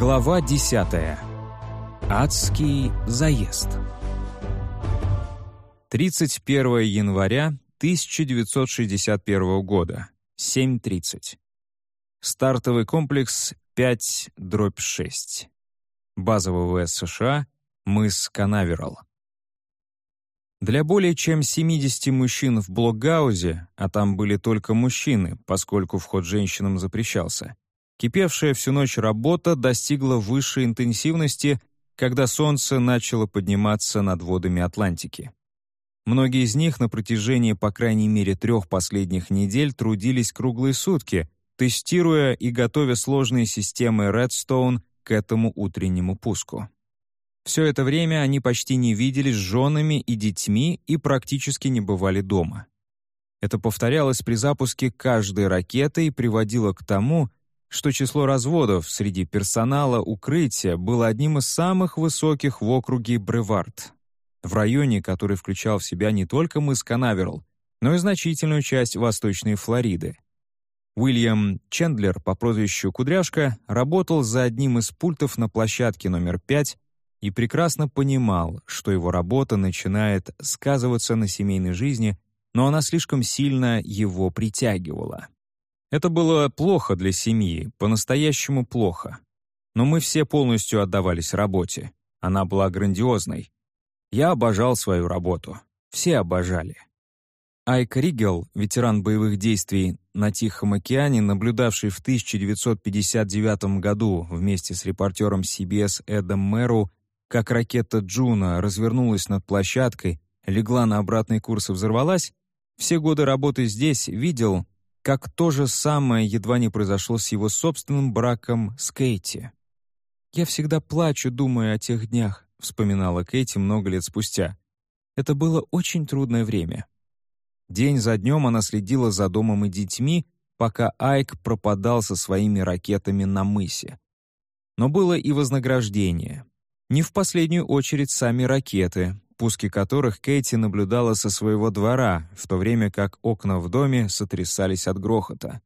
Глава 10. Адский заезд. 31 января 1961 года. 7.30. Стартовый комплекс 5-6. Базовый ВС США. Мыс Канаверал. Для более чем 70 мужчин в Блокгаузе, а там были только мужчины, поскольку вход женщинам запрещался, Кипевшая всю ночь работа достигла высшей интенсивности, когда солнце начало подниматься над водами Атлантики. Многие из них на протяжении по крайней мере трех последних недель трудились круглые сутки, тестируя и готовя сложные системы Redstone к этому утреннему пуску. Все это время они почти не виделись с женами и детьми и практически не бывали дома. Это повторялось при запуске каждой ракеты и приводило к тому, что число разводов среди персонала укрытия было одним из самых высоких в округе Бревард, в районе, который включал в себя не только мыс Канаверал, но и значительную часть Восточной Флориды. Уильям Чендлер по прозвищу Кудряшка работал за одним из пультов на площадке номер 5 и прекрасно понимал, что его работа начинает сказываться на семейной жизни, но она слишком сильно его притягивала. Это было плохо для семьи, по-настоящему плохо. Но мы все полностью отдавались работе. Она была грандиозной. Я обожал свою работу. Все обожали. Айк Ригел, ветеран боевых действий на Тихом океане, наблюдавший в 1959 году вместе с репортером CBS Эдом Мэру, как ракета Джуна развернулась над площадкой, легла на обратный курс и взорвалась, все годы работы здесь видел, как то же самое едва не произошло с его собственным браком с Кейти. «Я всегда плачу, думая о тех днях», — вспоминала Кейти много лет спустя. «Это было очень трудное время». День за днем она следила за домом и детьми, пока Айк пропадал со своими ракетами на мысе. Но было и вознаграждение. Не в последнюю очередь сами ракеты, пуски которых Кейти наблюдала со своего двора, в то время как окна в доме сотрясались от грохота.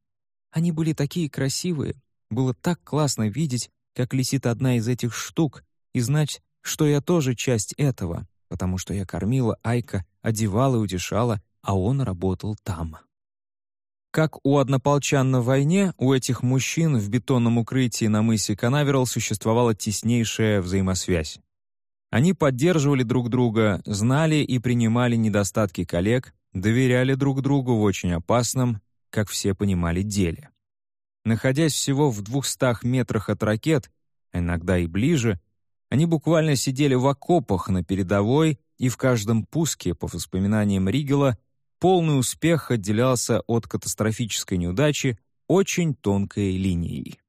Они были такие красивые, было так классно видеть, как летит одна из этих штук, и знать, что я тоже часть этого, потому что я кормила Айка, одевала и утешала, а он работал там. Как у однополчан на войне, у этих мужчин в бетонном укрытии на мысе Канаверал существовала теснейшая взаимосвязь. Они поддерживали друг друга, знали и принимали недостатки коллег, доверяли друг другу в очень опасном, как все понимали, деле. Находясь всего в двухстах метрах от ракет, иногда и ближе, они буквально сидели в окопах на передовой, и в каждом пуске, по воспоминаниям Ригела, полный успех отделялся от катастрофической неудачи очень тонкой линией.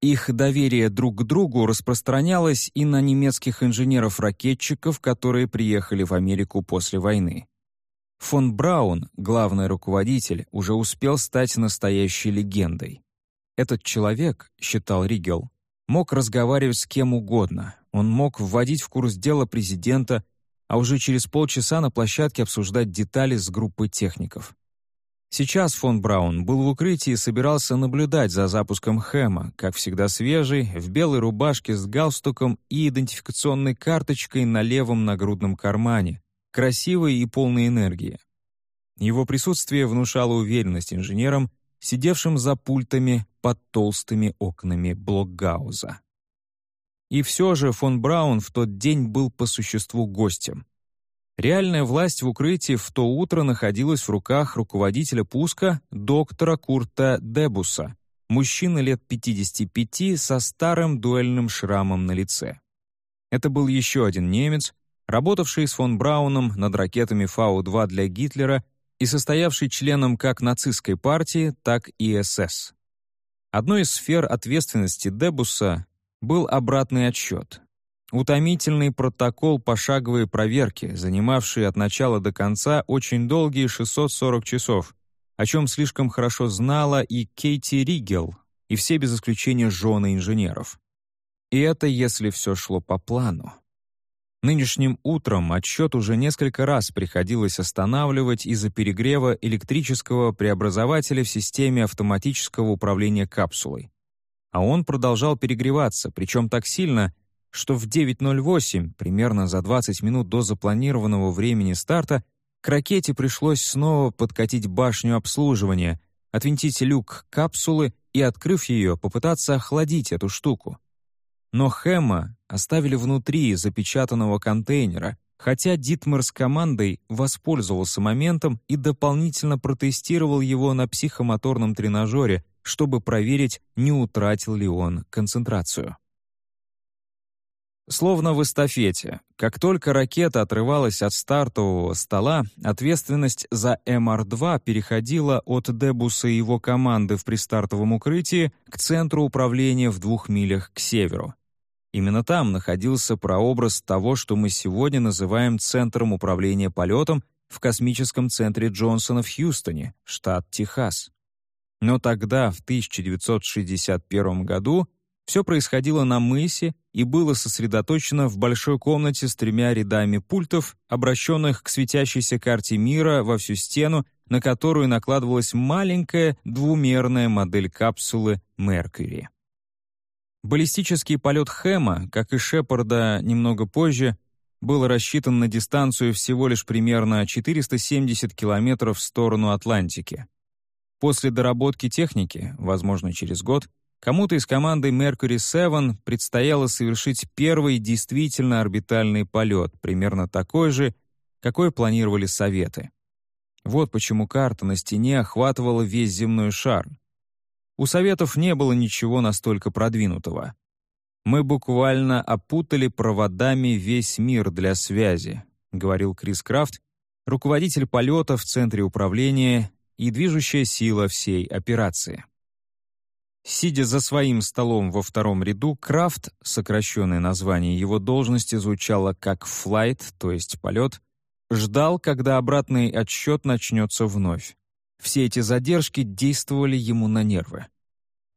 Их доверие друг к другу распространялось и на немецких инженеров-ракетчиков, которые приехали в Америку после войны. Фон Браун, главный руководитель, уже успел стать настоящей легендой. Этот человек, считал Ригел, мог разговаривать с кем угодно, он мог вводить в курс дела президента, а уже через полчаса на площадке обсуждать детали с группой техников. Сейчас фон Браун был в укрытии и собирался наблюдать за запуском Хэма, как всегда свежий, в белой рубашке с галстуком и идентификационной карточкой на левом нагрудном кармане, красивый и полный энергии. Его присутствие внушало уверенность инженерам, сидевшим за пультами под толстыми окнами Блокгауза. И все же фон Браун в тот день был по существу гостем. Реальная власть в укрытии в то утро находилась в руках руководителя пуска доктора Курта Дебуса, мужчины лет 55 со старым дуэльным шрамом на лице. Это был еще один немец, работавший с фон Брауном над ракетами Фау-2 для Гитлера и состоявший членом как нацистской партии, так и СС. Одной из сфер ответственности Дебуса был обратный отсчет, Утомительный протокол пошаговой проверки, занимавший от начала до конца очень долгие 640 часов, о чем слишком хорошо знала и Кейти Ригел, и все без исключения жены инженеров. И это если все шло по плану. Нынешним утром отсчет уже несколько раз приходилось останавливать из-за перегрева электрического преобразователя в системе автоматического управления капсулой. а он продолжал перегреваться, причем так сильно, что в 9.08, примерно за 20 минут до запланированного времени старта, к ракете пришлось снова подкатить башню обслуживания, отвинтить люк капсулы и, открыв ее, попытаться охладить эту штуку. Но Хэма оставили внутри запечатанного контейнера, хотя Дитмар с командой воспользовался моментом и дополнительно протестировал его на психомоторном тренажере, чтобы проверить, не утратил ли он концентрацию. Словно в эстафете, как только ракета отрывалась от стартового стола, ответственность за МР-2 переходила от Дебуса и его команды в пристартовом укрытии к центру управления в двух милях к северу. Именно там находился прообраз того, что мы сегодня называем Центром управления полетом в космическом центре Джонсона в Хьюстоне, штат Техас. Но тогда, в 1961 году, все происходило на мысе и было сосредоточено в большой комнате с тремя рядами пультов, обращенных к светящейся карте мира во всю стену, на которую накладывалась маленькая двумерная модель капсулы Меркьюри. Баллистический полет Хэма, как и Шепарда немного позже, был рассчитан на дистанцию всего лишь примерно 470 километров в сторону Атлантики. После доработки техники, возможно, через год, Кому-то из команды Mercury 7 предстояло совершить первый действительно орбитальный полет, примерно такой же, какой планировали Советы. Вот почему карта на стене охватывала весь земной шар. У Советов не было ничего настолько продвинутого. «Мы буквально опутали проводами весь мир для связи», — говорил Крис Крафт, руководитель полета в Центре управления и движущая сила всей операции. Сидя за своим столом во втором ряду, Крафт, сокращенное название его должности звучало как «флайт», то есть «полет», ждал, когда обратный отсчет начнется вновь. Все эти задержки действовали ему на нервы.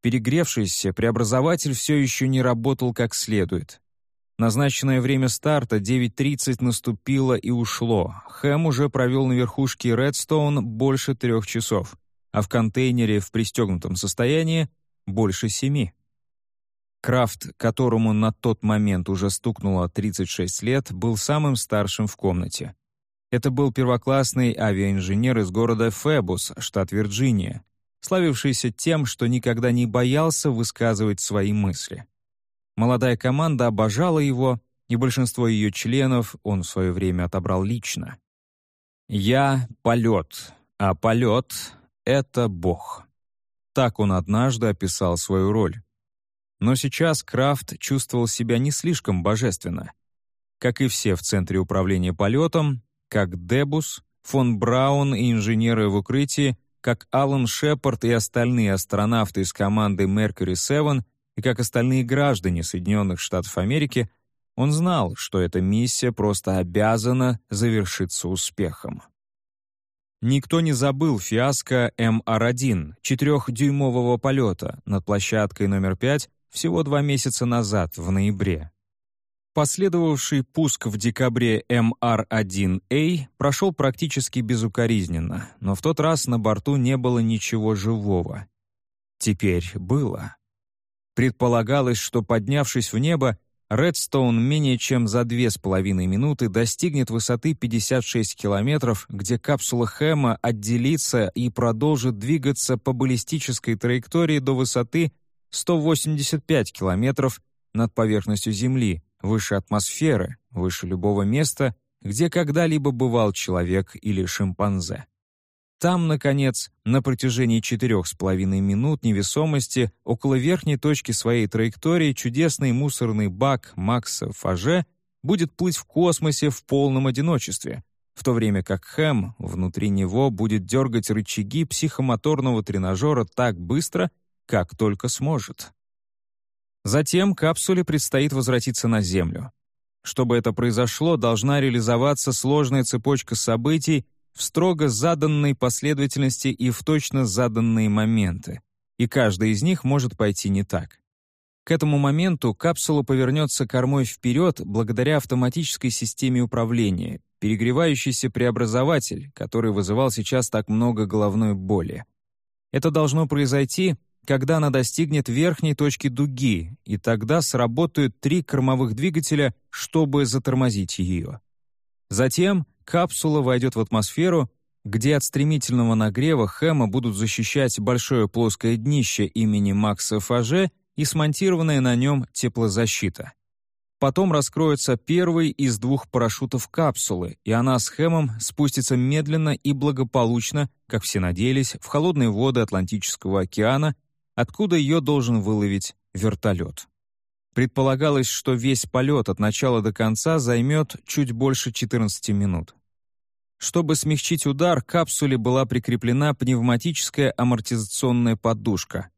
Перегревшийся преобразователь все еще не работал как следует. Назначенное время старта 9.30 наступило и ушло. Хэм уже провел на верхушке Редстоун больше трех часов, а в контейнере в пристегнутом состоянии больше семи. Крафт, которому на тот момент уже стукнуло 36 лет, был самым старшим в комнате. Это был первоклассный авиаинженер из города Фебус, штат Вирджиния, славившийся тем, что никогда не боялся высказывать свои мысли. Молодая команда обожала его, и большинство ее членов он в свое время отобрал лично. «Я — полет, а полет — это Бог». Так он однажды описал свою роль. Но сейчас Крафт чувствовал себя не слишком божественно. Как и все в Центре управления полетом, как Дебус, фон Браун и инженеры в укрытии, как Алан Шепард и остальные астронавты из команды Mercury 7 и как остальные граждане Соединенных Штатов Америки, он знал, что эта миссия просто обязана завершиться успехом. Никто не забыл фиаско МР-1, четырехдюймового полета над площадкой номер 5 всего два месяца назад, в ноябре. Последовавший пуск в декабре МР-1А прошел практически безукоризненно, но в тот раз на борту не было ничего живого. Теперь было. Предполагалось, что, поднявшись в небо, Редстоун менее чем за две с половиной минуты достигнет высоты 56 километров, где капсула Хэма отделится и продолжит двигаться по баллистической траектории до высоты 185 километров над поверхностью Земли, выше атмосферы, выше любого места, где когда-либо бывал человек или шимпанзе. Там, наконец, на протяжении четырех с половиной минут невесомости около верхней точки своей траектории чудесный мусорный бак Макса Фаже будет плыть в космосе в полном одиночестве, в то время как Хэм внутри него будет дергать рычаги психомоторного тренажера так быстро, как только сможет. Затем капсуле предстоит возвратиться на Землю. Чтобы это произошло, должна реализоваться сложная цепочка событий, в строго заданной последовательности и в точно заданные моменты, и каждый из них может пойти не так. К этому моменту капсула повернется кормой вперед благодаря автоматической системе управления, перегревающийся преобразователь, который вызывал сейчас так много головной боли. Это должно произойти, когда она достигнет верхней точки дуги, и тогда сработают три кормовых двигателя, чтобы затормозить ее. Затем капсула войдет в атмосферу, где от стремительного нагрева Хэма будут защищать большое плоское днище имени Макса Фаже и смонтированная на нем теплозащита. Потом раскроется первый из двух парашютов капсулы, и она с Хэмом спустится медленно и благополучно, как все надеялись, в холодные воды Атлантического океана, откуда ее должен выловить вертолет. Предполагалось, что весь полет от начала до конца займет чуть больше 14 минут. Чтобы смягчить удар, к капсуле была прикреплена пневматическая амортизационная подушка.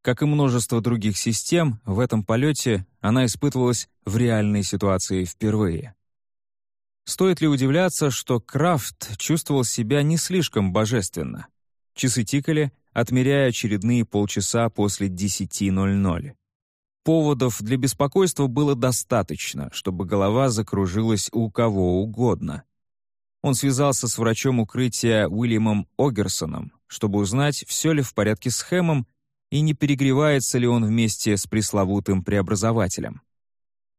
Как и множество других систем, в этом полете она испытывалась в реальной ситуации впервые. Стоит ли удивляться, что Крафт чувствовал себя не слишком божественно? Часы тикали, отмеряя очередные полчаса после 10.00. Поводов для беспокойства было достаточно, чтобы голова закружилась у кого угодно. Он связался с врачом укрытия Уильямом Огерсоном, чтобы узнать, все ли в порядке с Хэмом и не перегревается ли он вместе с пресловутым преобразователем.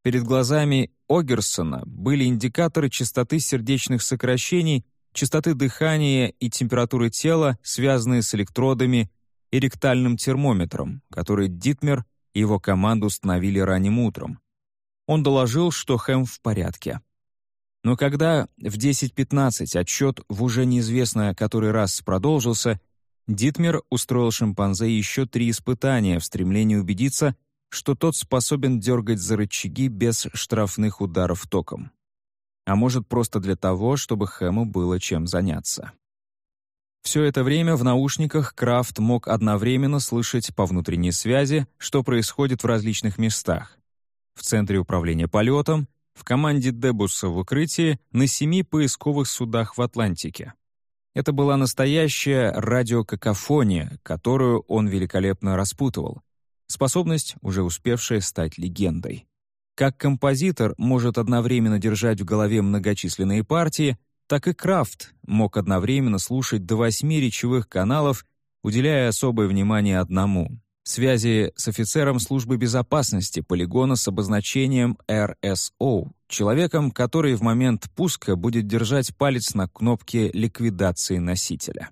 Перед глазами Огерсона были индикаторы частоты сердечных сокращений, частоты дыхания и температуры тела, связанные с электродами и ректальным термометром, который Дитмер и его команду установили ранним утром. Он доложил, что Хэм в порядке. Но когда в 10.15 отчет в уже неизвестно который раз продолжился, Дитмер устроил шимпанзе еще три испытания в стремлении убедиться, что тот способен дергать за рычаги без штрафных ударов током. А может, просто для того, чтобы Хэму было чем заняться. Все это время в наушниках Крафт мог одновременно слышать по внутренней связи, что происходит в различных местах. В центре управления полетом, в команде Дебуса в укрытии, на семи поисковых судах в Атлантике. Это была настоящая радиокакофония, которую он великолепно распутывал. Способность, уже успевшая стать легендой. Как композитор может одновременно держать в голове многочисленные партии, так и Крафт мог одновременно слушать до восьми речевых каналов, уделяя особое внимание одному — связи с офицером службы безопасности полигона с обозначением RSO, человеком, который в момент пуска будет держать палец на кнопке ликвидации носителя.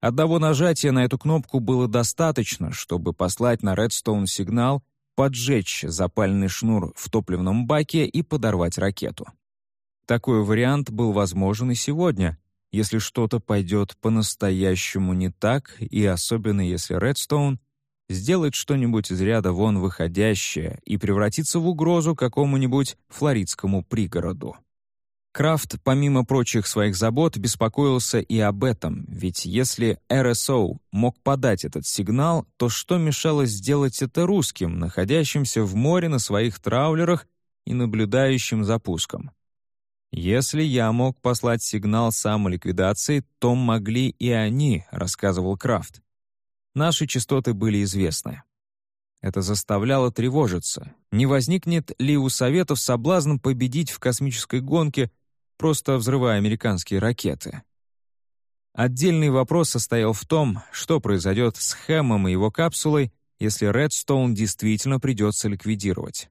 Одного нажатия на эту кнопку было достаточно, чтобы послать на Redstone сигнал, поджечь запальный шнур в топливном баке и подорвать ракету. Такой вариант был возможен и сегодня, если что-то пойдет по-настоящему не так, и особенно если Редстоун сделает что-нибудь из ряда вон выходящее и превратится в угрозу какому-нибудь флоридскому пригороду. Крафт, помимо прочих своих забот, беспокоился и об этом, ведь если РСО мог подать этот сигнал, то что мешало сделать это русским, находящимся в море на своих траулерах и наблюдающим за пуском? «Если я мог послать сигнал самоликвидации, то могли и они», — рассказывал Крафт. Наши частоты были известны. Это заставляло тревожиться. Не возникнет ли у Советов соблазн победить в космической гонке, просто взрывая американские ракеты? Отдельный вопрос состоял в том, что произойдет с Хэмом и его капсулой, если Редстоун действительно придется ликвидировать.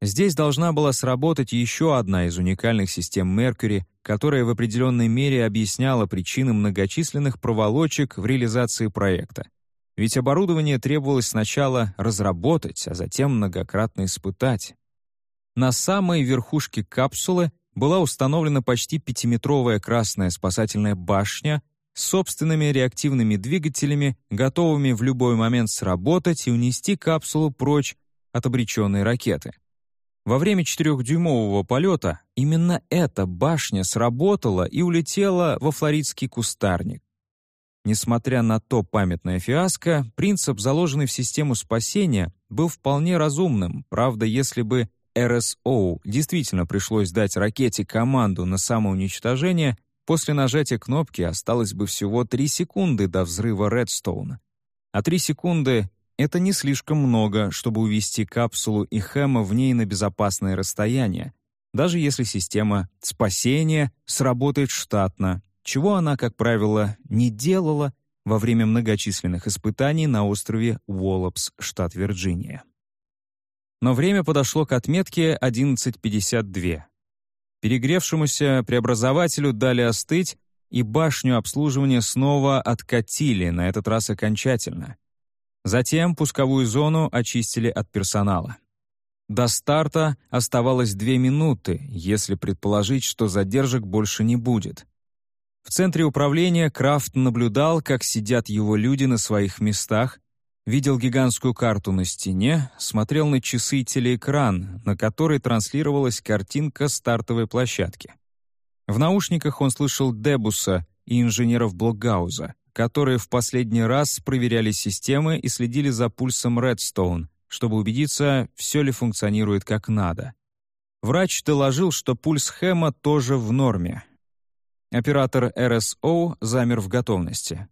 Здесь должна была сработать еще одна из уникальных систем Mercury, которая в определенной мере объясняла причины многочисленных проволочек в реализации проекта. Ведь оборудование требовалось сначала разработать, а затем многократно испытать. На самой верхушке капсулы была установлена почти пятиметровая красная спасательная башня с собственными реактивными двигателями, готовыми в любой момент сработать и унести капсулу прочь от обреченной ракеты. Во время четырехдюймового полета именно эта башня сработала и улетела во флоридский кустарник. Несмотря на то памятное фиаско, принцип, заложенный в систему спасения, был вполне разумным. Правда, если бы РСО действительно пришлось дать ракете команду на самоуничтожение, после нажатия кнопки осталось бы всего 3 секунды до взрыва Редстоуна. А 3 секунды это не слишком много, чтобы увести капсулу и Хэма в ней на безопасное расстояние, даже если система спасения сработает штатно, чего она, как правило, не делала, во время многочисленных испытаний на острове Уоллопс, штат Вирджиния. Но время подошло к отметке 11.52. Перегревшемуся преобразователю дали остыть, и башню обслуживания снова откатили, на этот раз окончательно. Затем пусковую зону очистили от персонала. До старта оставалось две минуты, если предположить, что задержек больше не будет. В центре управления Крафт наблюдал, как сидят его люди на своих местах, видел гигантскую карту на стене, смотрел на часы и телеэкран, на который транслировалась картинка стартовой площадки. В наушниках он слышал Дебуса и инженеров Блокгауза, которые в последний раз проверяли системы и следили за пульсом Редстоун, чтобы убедиться, все ли функционирует как надо. Врач доложил, что пульс Хэма тоже в норме. Оператор РСО замер в готовности.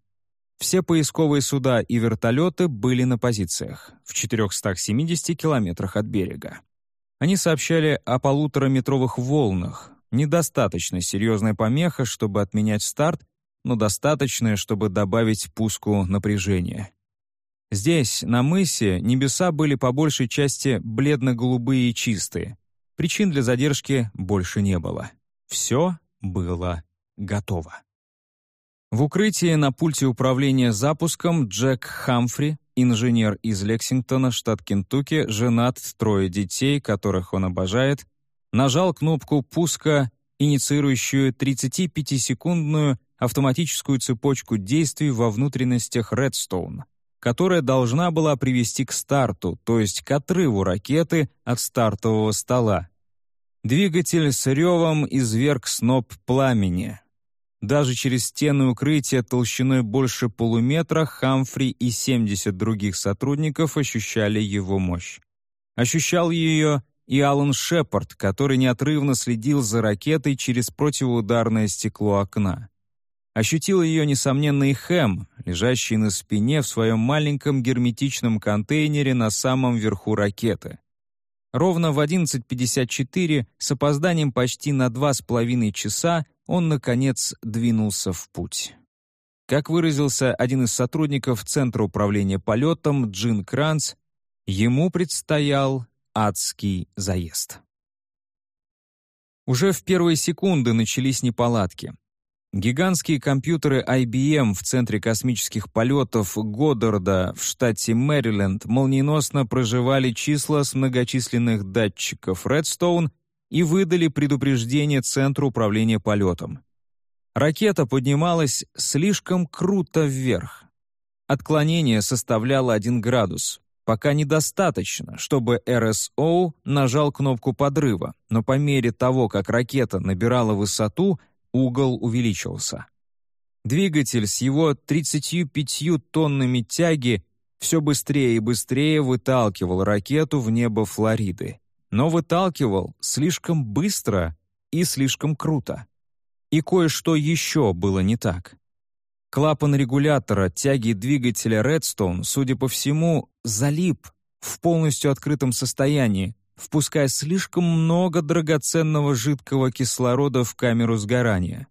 Все поисковые суда и вертолеты были на позициях, в 470 километрах от берега. Они сообщали о полутораметровых волнах, недостаточно серьезная помеха, чтобы отменять старт, но достаточная, чтобы добавить пуску напряжения. Здесь, на мысе, небеса были по большей части бледно-голубые и чистые. Причин для задержки больше не было. Все было готово. В укрытии на пульте управления запуском Джек Хамфри, инженер из Лексингтона, штат Кентукки, женат, трое детей, которых он обожает, нажал кнопку пуска, инициирующую 35-секундную автоматическую цепочку действий во внутренностях Редстоун — которая должна была привести к старту, то есть к отрыву ракеты от стартового стола. Двигатель с ревом изверг сноп пламени. Даже через стены укрытия толщиной больше полуметра Хамфри и 70 других сотрудников ощущали его мощь. Ощущал ее и Алан Шепард, который неотрывно следил за ракетой через противоударное стекло окна. Ощутил ее, несомненно, и Хэм, лежащий на спине в своем маленьком герметичном контейнере на самом верху ракеты. Ровно в 11.54, с опозданием почти на два с половиной часа, он, наконец, двинулся в путь. Как выразился один из сотрудников Центра управления полетом Джин Кранц, ему предстоял адский заезд. Уже в первые секунды начались неполадки. Гигантские компьютеры IBM в Центре космических полетов Годдарда в штате Мэриленд молниеносно проживали числа с многочисленных датчиков Redstone и выдали предупреждение Центру управления полетом. Ракета поднималась слишком круто вверх. Отклонение составляло 1 градус. Пока недостаточно, чтобы РСО нажал кнопку подрыва, но по мере того, как ракета набирала высоту — угол увеличивался. Двигатель с его 35 тоннами тяги все быстрее и быстрее выталкивал ракету в небо Флориды. Но выталкивал слишком быстро и слишком круто. И кое-что еще было не так. Клапан регулятора тяги двигателя Redstone, судя по всему, залип в полностью открытом состоянии, впуская слишком много драгоценного жидкого кислорода в камеру сгорания.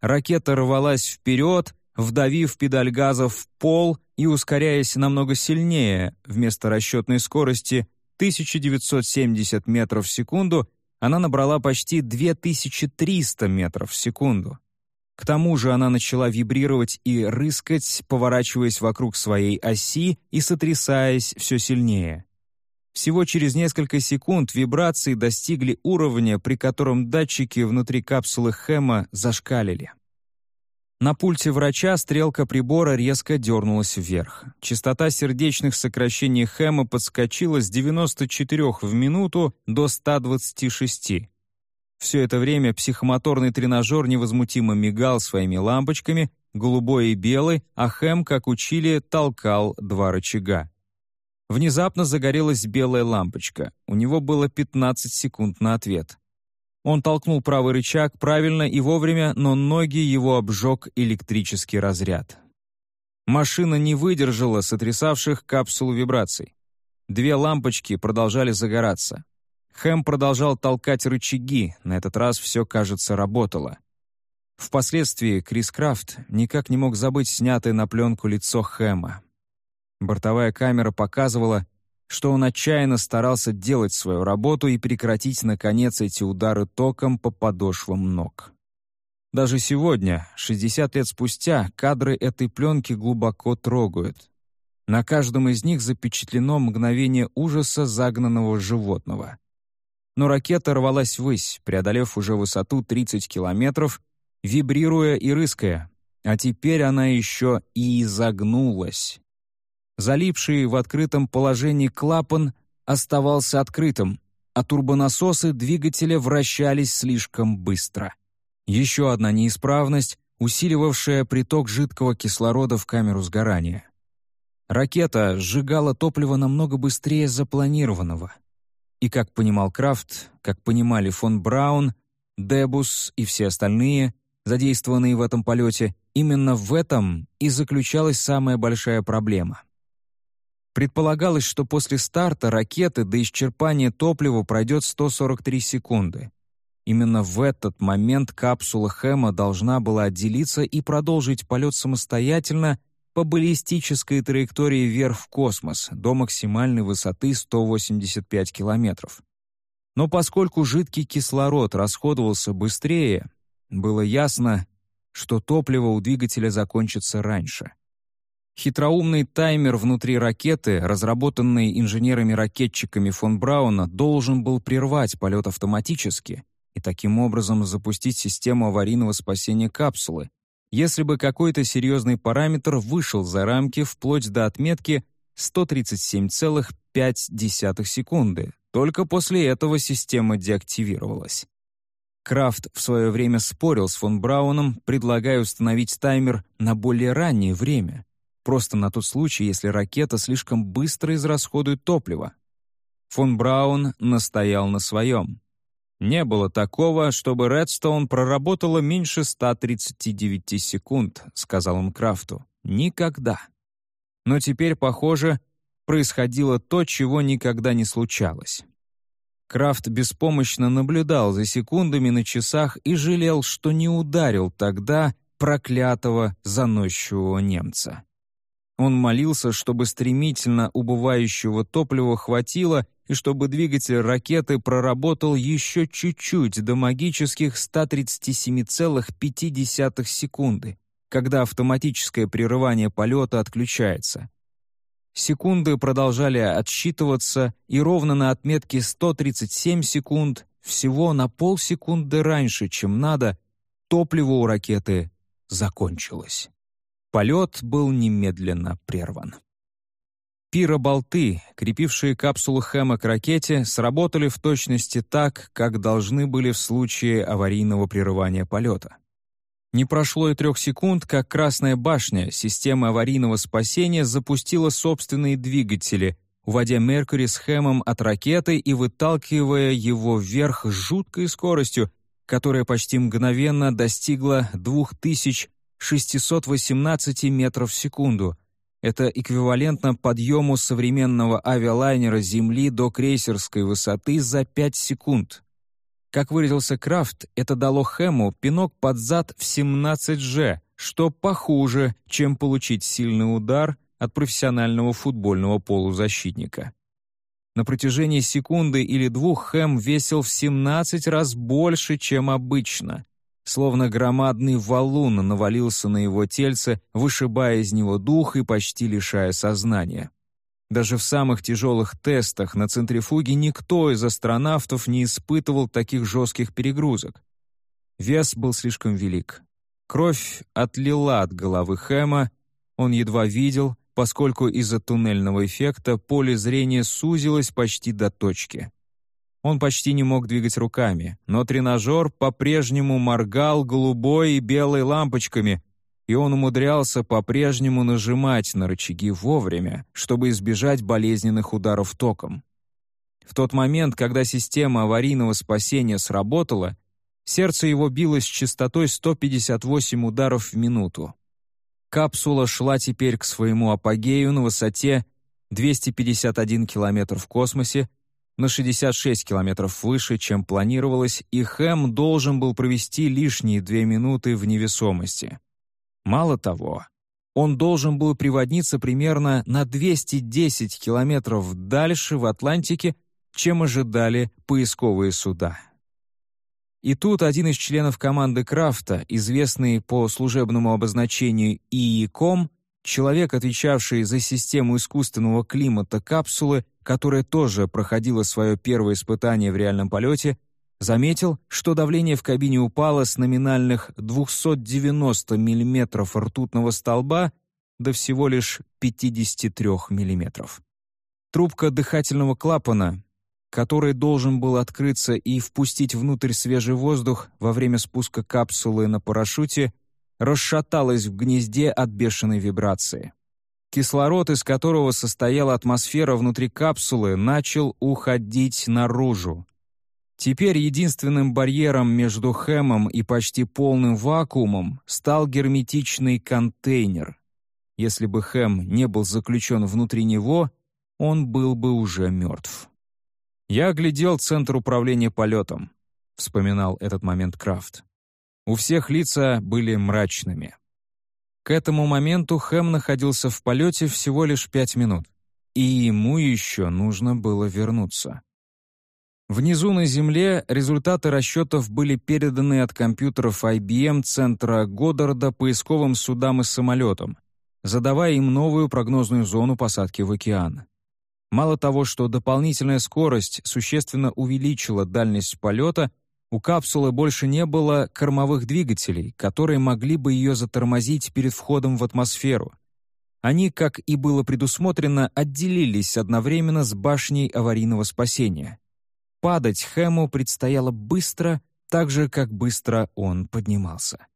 Ракета рвалась вперед, вдавив педаль газа в пол и ускоряясь намного сильнее, вместо расчетной скорости 1970 метров в секунду, она набрала почти 2300 метров в секунду. К тому же она начала вибрировать и рыскать, поворачиваясь вокруг своей оси и сотрясаясь все сильнее. Всего через несколько секунд вибрации достигли уровня, при котором датчики внутри капсулы Хэма зашкалили. На пульте врача стрелка прибора резко дернулась вверх. Частота сердечных сокращений Хэма подскочила с 94 в минуту до 126. Все это время психомоторный тренажер невозмутимо мигал своими лампочками, голубой и белый, а Хэм, как учили, толкал два рычага. Внезапно загорелась белая лампочка. У него было 15 секунд на ответ. Он толкнул правый рычаг правильно и вовремя, но ноги его обжег электрический разряд. Машина не выдержала сотрясавших капсулу вибраций. Две лампочки продолжали загораться. Хэм продолжал толкать рычаги, на этот раз все, кажется, работало. Впоследствии Крис Крафт никак не мог забыть снятое на пленку лицо Хэма. Бортовая камера показывала, что он отчаянно старался делать свою работу и прекратить, наконец, эти удары током по подошвам ног. Даже сегодня, 60 лет спустя, кадры этой пленки глубоко трогают. На каждом из них запечатлено мгновение ужаса загнанного животного. Но ракета рвалась ввысь, преодолев уже высоту 30 километров, вибрируя и рыская, а теперь она еще и изогнулась. Залипший в открытом положении клапан оставался открытым, а турбонасосы двигателя вращались слишком быстро. Еще одна неисправность, усиливавшая приток жидкого кислорода в камеру сгорания. Ракета сжигала топливо намного быстрее запланированного. И, как понимал Крафт, как понимали фон Браун, Дебус и все остальные, задействованные в этом полете, именно в этом и заключалась самая большая проблема. Предполагалось, что после старта ракеты до исчерпания топлива пройдет 143 секунды. Именно в этот момент капсула Хэма должна была отделиться и продолжить полет самостоятельно по баллистической траектории вверх в космос до максимальной высоты 185 километров. Но поскольку жидкий кислород расходовался быстрее, было ясно, что топливо у двигателя закончится раньше. Хитроумный таймер внутри ракеты, разработанный инженерами-ракетчиками фон Брауна, должен был прервать полет автоматически и таким образом запустить систему аварийного спасения капсулы, если бы какой-то серьезный параметр вышел за рамки вплоть до отметки 137,5 секунды. Только после этого система деактивировалась. Крафт в свое время спорил с фон Брауном, предлагая установить таймер на более раннее время, просто на тот случай, если ракета слишком быстро израсходует топливо. Фон Браун настоял на своем. Не было такого, чтобы Редстоун проработала меньше 139 секунд, сказал он Крафту. Никогда. Но теперь, похоже, происходило то, чего никогда не случалось. Крафт беспомощно наблюдал за секундами на часах и жалел, что не ударил тогда проклятого заносчивого немца. Он молился, чтобы стремительно убывающего топлива хватило и чтобы двигатель ракеты проработал еще чуть-чуть до магических 137,5 секунды, когда автоматическое прерывание полета отключается. Секунды продолжали отсчитываться, и ровно на отметке 137 секунд, всего на полсекунды раньше, чем надо, топливо у ракеты закончилось. Полет был немедленно прерван. Пироболты, крепившие капсулу Хэма к ракете, сработали в точности так, как должны были в случае аварийного прерывания полета. Не прошло и трех секунд, как Красная башня, система аварийного спасения, запустила собственные двигатели, уводя Меркури с Хэмом от ракеты и выталкивая его вверх с жуткой скоростью, которая почти мгновенно достигла 2000 618 метров в секунду. Это эквивалентно подъему современного авиалайнера Земли до крейсерской высоты за 5 секунд. Как выразился Крафт, это дало Хэму пинок под зад в 17G, что похуже, чем получить сильный удар от профессионального футбольного полузащитника. На протяжении секунды или двух Хэм весил в 17 раз больше, чем обычно словно громадный валун навалился на его тельце, вышибая из него дух и почти лишая сознания. Даже в самых тяжелых тестах на центрифуге никто из астронавтов не испытывал таких жестких перегрузок. Вес был слишком велик. Кровь отлила от головы Хэма, он едва видел, поскольку из-за туннельного эффекта поле зрения сузилось почти до точки. Он почти не мог двигать руками, но тренажер по-прежнему моргал голубой и белой лампочками, и он умудрялся по-прежнему нажимать на рычаги вовремя, чтобы избежать болезненных ударов током. В тот момент, когда система аварийного спасения сработала, сердце его билось с частотой 158 ударов в минуту. Капсула шла теперь к своему апогею на высоте 251 километр в космосе, на 66 километров выше, чем планировалось, и Хэм должен был провести лишние две минуты в невесомости. Мало того, он должен был приводниться примерно на 210 километров дальше в Атлантике, чем ожидали поисковые суда. И тут один из членов команды Крафта, известный по служебному обозначению ИИКОМ, человек, отвечавший за систему искусственного климата капсулы, которая тоже проходила свое первое испытание в реальном полете, заметил, что давление в кабине упало с номинальных 290 мм ртутного столба до всего лишь 53 мм. Трубка дыхательного клапана, который должен был открыться и впустить внутрь свежий воздух во время спуска капсулы на парашюте, расшаталась в гнезде от бешеной вибрации. Кислород, из которого состояла атмосфера внутри капсулы, начал уходить наружу. Теперь единственным барьером между хэмом и почти полным вакуумом стал герметичный контейнер. Если бы хэм не был заключен внутри него, он был бы уже мертв. «Я оглядел центр управления полетом», — вспоминал этот момент Крафт. У всех лица были мрачными. К этому моменту Хэм находился в полете всего лишь пять минут, и ему еще нужно было вернуться. Внизу на Земле результаты расчетов были переданы от компьютеров IBM центра Годдарда поисковым судам и самолетам, задавая им новую прогнозную зону посадки в океан. Мало того, что дополнительная скорость существенно увеличила дальность полета, у капсулы больше не было кормовых двигателей, которые могли бы ее затормозить перед входом в атмосферу. Они, как и было предусмотрено, отделились одновременно с башней аварийного спасения. Падать Хэму предстояло быстро, так же, как быстро он поднимался.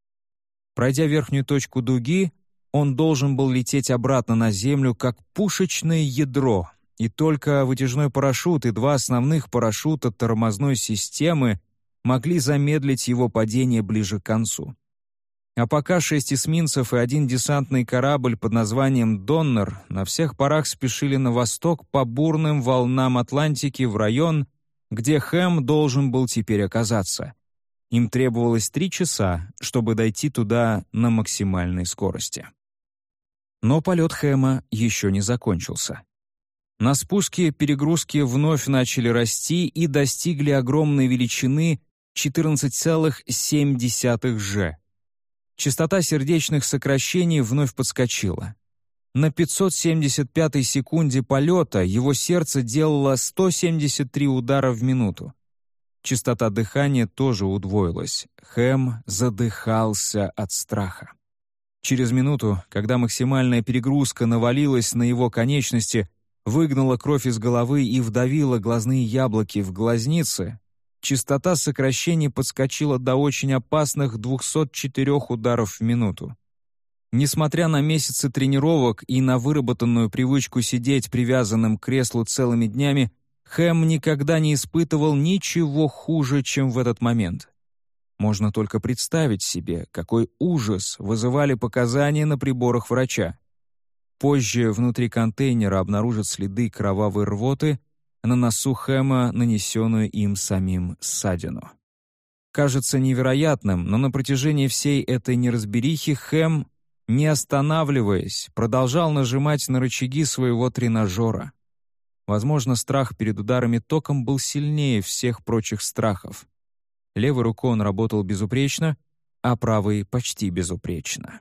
Пройдя верхнюю точку дуги, он должен был лететь обратно на Землю, как пушечное ядро, и только вытяжной парашют и два основных парашюта тормозной системы могли замедлить его падение ближе к концу. А пока шесть эсминцев и один десантный корабль под названием «Доннер» на всех парах спешили на восток по бурным волнам Атлантики в район, где Хэм должен был теперь оказаться. Им требовалось три часа, чтобы дойти туда на максимальной скорости. Но полет Хэма еще не закончился. На спуске перегрузки вновь начали расти и достигли огромной величины 14,7 Ж. Частота сердечных сокращений вновь подскочила. На 575-й секунде полета его сердце делало 173 удара в минуту. Частота дыхания тоже удвоилась. Хэм задыхался от страха. Через минуту, когда максимальная перегрузка навалилась на его конечности, выгнала кровь из головы и вдавила глазные яблоки в глазницы, частота сокращений подскочила до очень опасных 204 ударов в минуту. Несмотря на месяцы тренировок и на выработанную привычку сидеть привязанным к креслу целыми днями, Хэм никогда не испытывал ничего хуже, чем в этот момент. Можно только представить себе, какой ужас вызывали показания на приборах врача. Позже внутри контейнера обнаружат следы кровавой рвоты, на носу Хэма нанесенную им самим ссадину. Кажется невероятным, но на протяжении всей этой неразберихи Хэм, не останавливаясь, продолжал нажимать на рычаги своего тренажера. Возможно, страх перед ударами током был сильнее всех прочих страхов. Левой рукой он работал безупречно, а правой — почти безупречно.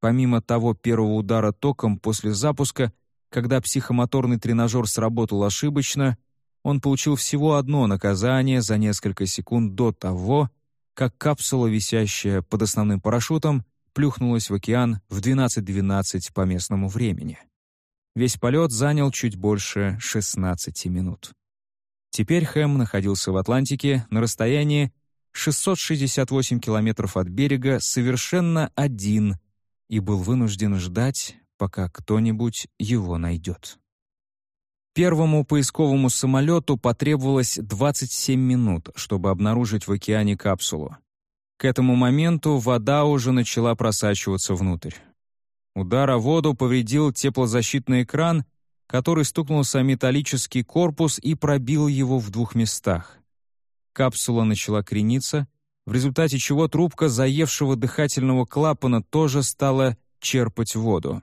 Помимо того первого удара током после запуска, когда психомоторный тренажер сработал ошибочно, он получил всего одно наказание за несколько секунд до того, как капсула, висящая под основным парашютом, плюхнулась в океан в 12.12 по местному времени. Весь полет занял чуть больше 16 минут. Теперь Хэм находился в Атлантике на расстоянии 668 километров от берега совершенно один и был вынужден ждать, пока кто-нибудь его найдет. Первому поисковому самолету потребовалось 27 минут, чтобы обнаружить в океане капсулу. К этому моменту вода уже начала просачиваться внутрь. Удар о воду повредил теплозащитный экран, который стукнулся о металлический корпус и пробил его в двух местах. Капсула начала крениться, в результате чего трубка заевшего дыхательного клапана тоже стала черпать воду.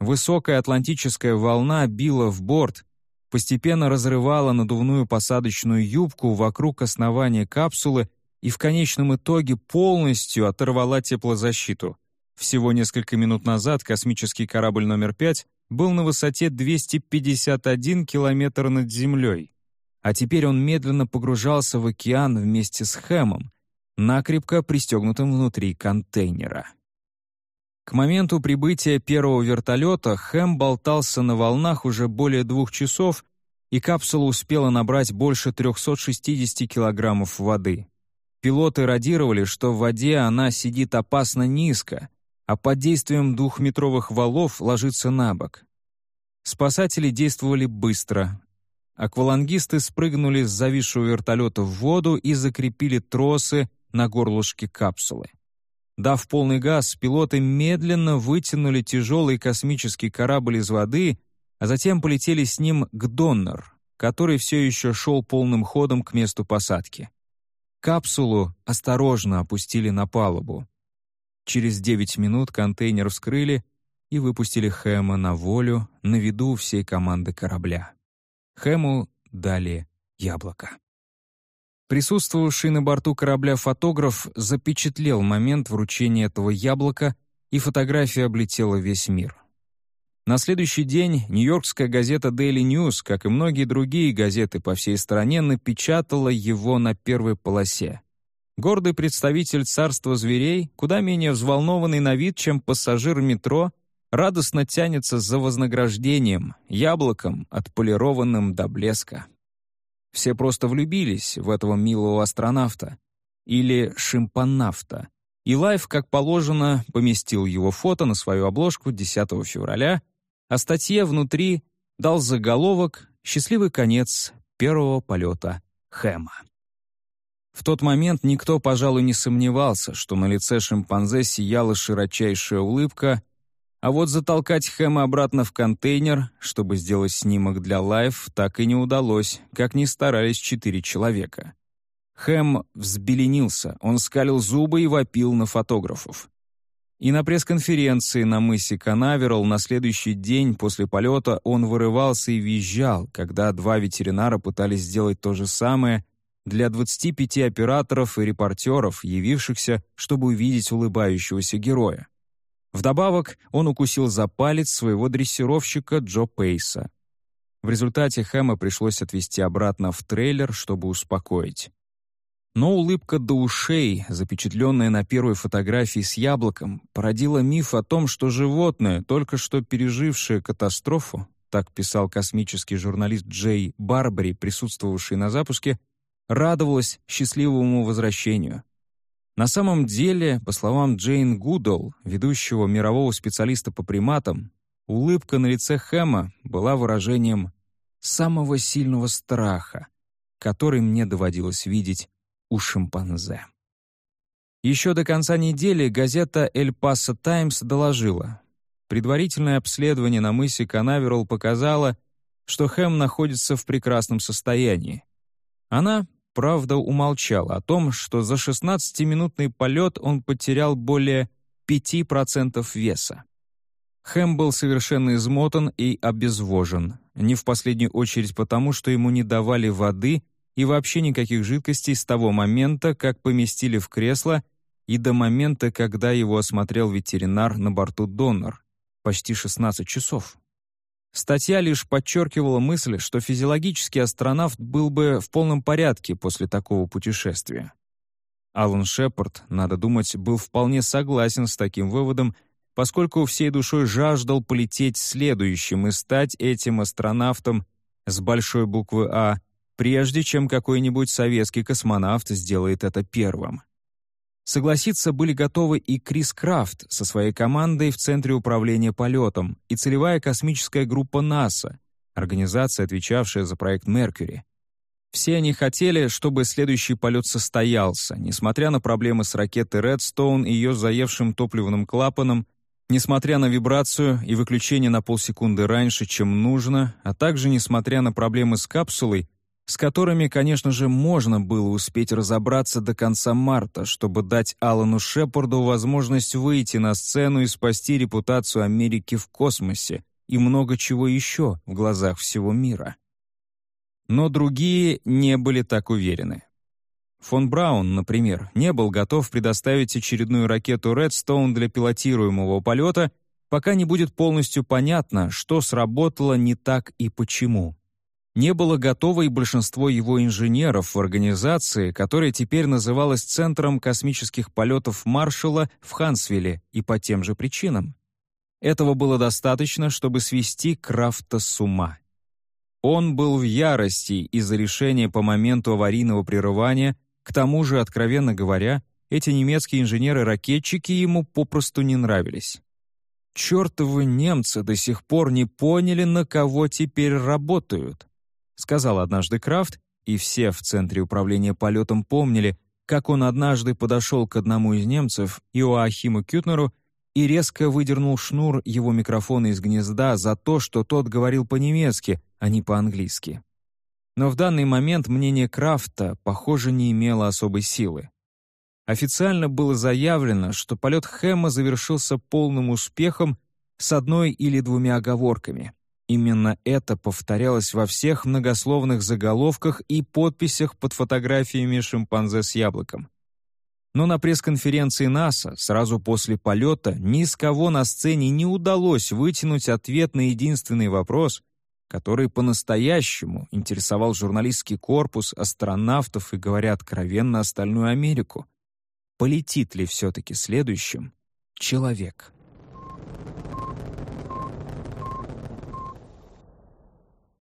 Высокая атлантическая волна била в борт, постепенно разрывала надувную посадочную юбку вокруг основания капсулы и в конечном итоге полностью оторвала теплозащиту. Всего несколько минут назад космический корабль номер 5 был на высоте 251 километр над Землей, а теперь он медленно погружался в океан вместе с Хэмом, накрепко пристегнутым внутри контейнера. К моменту прибытия первого вертолета Хэм болтался на волнах уже более двух часов, и капсула успела набрать больше 360 килограммов воды. Пилоты радировали, что в воде она сидит опасно низко, а под действием двухметровых валов ложится на бок. Спасатели действовали быстро. Аквалангисты спрыгнули с зависшего вертолета в воду и закрепили тросы на горлышке капсулы. Дав полный газ, пилоты медленно вытянули тяжелый космический корабль из воды, а затем полетели с ним к Доннер, который все еще шел полным ходом к месту посадки. Капсулу осторожно опустили на палубу. Через 9 минут контейнер вскрыли и выпустили Хэма на волю на виду всей команды корабля. Хэму дали яблоко. Присутствовавший на борту корабля фотограф запечатлел момент вручения этого яблока, и фотография облетела весь мир. На следующий день нью-йоркская газета Daily News, как и многие другие газеты по всей стране, напечатала его на первой полосе. Гордый представитель царства зверей, куда менее взволнованный на вид, чем пассажир метро, радостно тянется за вознаграждением, яблоком, отполированным до блеска. Все просто влюбились в этого милого астронавта. Или шимпанавта. И Life, как положено, поместил его фото на свою обложку 10 февраля, а статье внутри дал заголовок «Счастливый конец первого полета Хэма». В тот момент никто, пожалуй, не сомневался, что на лице шимпанзе сияла широчайшая улыбка, а вот затолкать Хэма обратно в контейнер, чтобы сделать снимок для Life, так и не удалось, как ни старались четыре человека. Хэм взбеленился, он скалил зубы и вопил на фотографов. И на пресс-конференции на мысе Канаверал на следующий день после полета он вырывался и визжал, когда два ветеринара пытались сделать то же самое для 25 операторов и репортеров, явившихся, чтобы увидеть улыбающегося героя. Вдобавок, он укусил за палец своего дрессировщика Джо Пейса. В результате Хэма пришлось отвезти обратно в трейлер, чтобы успокоить. Но улыбка до ушей, запечатленная на первой фотографии с яблоком, породила миф о том, что животное, только что пережившее катастрофу, так писал космический журналист Джей Барбари, присутствовавший на запуске, радовалось счастливому возвращению. На самом деле, по словам Джейн Гудол, ведущего мирового специалиста по приматам, улыбка на лице Хэма была выражением самого сильного страха, который мне доводилось видеть у шимпанзе. Еще до конца недели газета «Эль Пасо Таймс» доложила. Предварительное обследование на мысе Канаверал показало, что Хэм находится в прекрасном состоянии. Она правда умолчал о том, что за 16-минутный полет он потерял более 5% веса. Хэм был совершенно измотан и обезвожен, не в последнюю очередь потому, что ему не давали воды и вообще никаких жидкостей с того момента, как поместили в кресло, и до момента, когда его осмотрел ветеринар на борту «Донор» — почти 16 часов. Статья лишь подчеркивала мысль, что физиологический астронавт был бы в полном порядке после такого путешествия. Алан Шепард, надо думать, был вполне согласен с таким выводом, поскольку всей душой жаждал полететь следующим и стать этим астронавтом с большой буквы «А», прежде чем какой-нибудь советский космонавт сделает это первым. Согласиться были готовы и Крис Крафт со своей командой в Центре управления полетом и целевая космическая группа НАСА, организация, отвечавшая за проект «Меркьюри». Все они хотели, чтобы следующий полет состоялся, несмотря на проблемы с ракетой «Редстоун» и ее заевшим топливным клапаном, Несмотря на вибрацию и выключение на полсекунды раньше, чем нужно, а также несмотря на проблемы с капсулой, с которыми, конечно же, можно было успеть разобраться до конца марта, чтобы дать Алану Шепарду возможность выйти на сцену и спасти репутацию Америки в космосе и много чего еще в глазах всего мира. Но другие не были так уверены. Фон Браун, например, не был готов предоставить очередную ракету Redstone для пилотируемого полета, пока не будет полностью понятно, что сработало не так и почему. Не было готово и большинство его инженеров в организации, которая теперь называлась Центром космических полетов Маршалла в Хансвилле и по тем же причинам. Этого было достаточно, чтобы свести Крафта с ума. Он был в ярости из-за решения по моменту аварийного прерывания к тому же, откровенно говоря, эти немецкие инженеры-ракетчики ему попросту не нравились. «Чертовы немцы до сих пор не поняли, на кого теперь работают», сказал однажды Крафт, и все в Центре управления полетом помнили, как он однажды подошел к одному из немцев, Иоахиму Кютнеру, и резко выдернул шнур его микрофона из гнезда за то, что тот говорил по-немецки, а не по-английски. Но в данный момент мнение Крафта, похоже, не имело особой силы. Официально было заявлено, что полет Хэма завершился полным успехом с одной или двумя оговорками. Именно это повторялось во всех многословных заголовках и подписях под фотографиями шимпанзе с яблоком. Но на пресс-конференции НАСА сразу после полета ни с кого на сцене не удалось вытянуть ответ на единственный вопрос, который по-настоящему интересовал журналистский корпус, астронавтов и, говоря откровенно, остальную Америку. Полетит ли все-таки следующим человек?